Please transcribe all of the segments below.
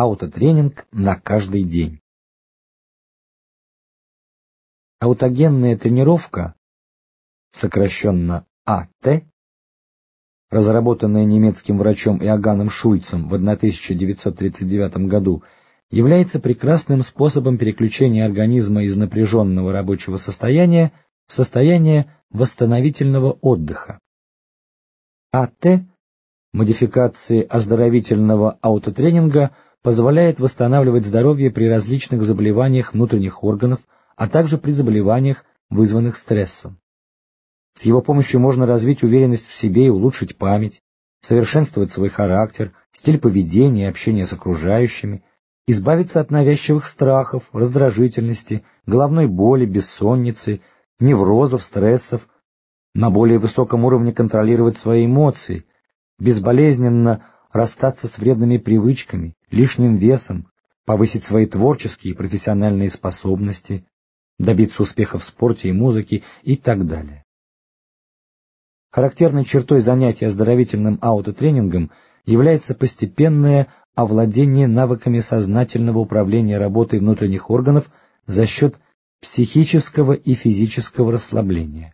аутотренинг на каждый день. Аутогенная тренировка, сокращенно АТ, разработанная немецким врачом Иоганном Шульцем в 1939 году, является прекрасным способом переключения организма из напряженного рабочего состояния в состояние восстановительного отдыха. АТ модификации оздоровительного аутотренинга позволяет восстанавливать здоровье при различных заболеваниях внутренних органов, а также при заболеваниях, вызванных стрессом. С его помощью можно развить уверенность в себе и улучшить память, совершенствовать свой характер, стиль поведения и общения с окружающими, избавиться от навязчивых страхов, раздражительности, головной боли, бессонницы, неврозов, стрессов, на более высоком уровне контролировать свои эмоции, безболезненно расстаться с вредными привычками, лишним весом, повысить свои творческие и профессиональные способности, добиться успеха в спорте и музыке и так далее. Характерной чертой занятий оздоровительным аутотренингом является постепенное овладение навыками сознательного управления работой внутренних органов за счет психического и физического расслабления.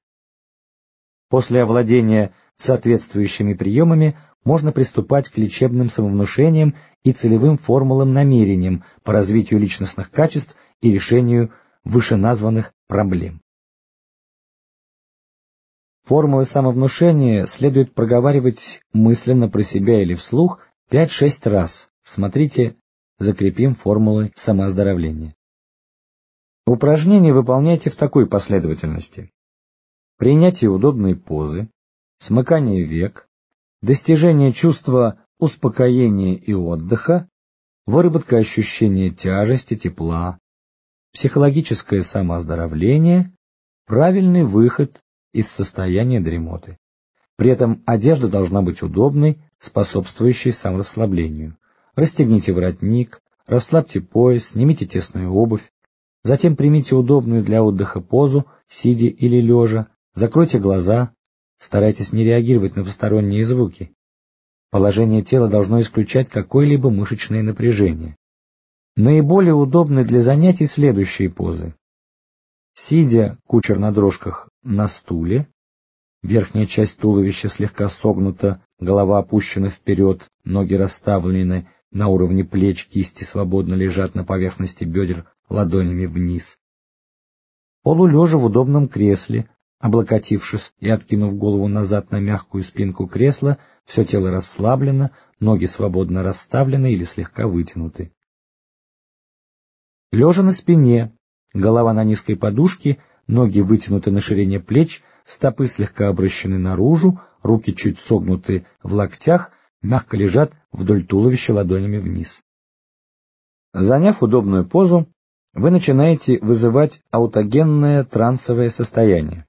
После овладения соответствующими приемами можно приступать к лечебным самовнушениям и целевым формулам-намерениям по развитию личностных качеств и решению вышеназванных проблем. Формулы самовнушения следует проговаривать мысленно про себя или вслух 5-6 раз. Смотрите, закрепим формулы самооздоровления. Упражнения выполняйте в такой последовательности. Принятие удобной позы, смыкание век, достижение чувства успокоения и отдыха, выработка ощущения тяжести, тепла, психологическое самооздоровление, правильный выход из состояния дремоты. При этом одежда должна быть удобной, способствующей саморасслаблению. Расстегните воротник, расслабьте пояс, снимите тесную обувь, затем примите удобную для отдыха позу, сидя или лежа, закройте глаза, старайтесь не реагировать на посторонние звуки. Положение тела должно исключать какое-либо мышечное напряжение. Наиболее удобны для занятий следующие позы. Сидя, кучер на дрожках, на стуле, верхняя часть туловища слегка согнута, голова опущена вперед, ноги расставлены на уровне плеч, кисти свободно лежат на поверхности бедер ладонями вниз. Полулежа в удобном кресле, облокотившись и откинув голову назад на мягкую спинку кресла, все тело расслаблено, ноги свободно расставлены или слегка вытянуты. Лежа на спине, Голова на низкой подушке, ноги вытянуты на ширине плеч, стопы слегка обращены наружу, руки чуть согнуты в локтях, мягко лежат вдоль туловища ладонями вниз. Заняв удобную позу, вы начинаете вызывать аутогенное трансовое состояние.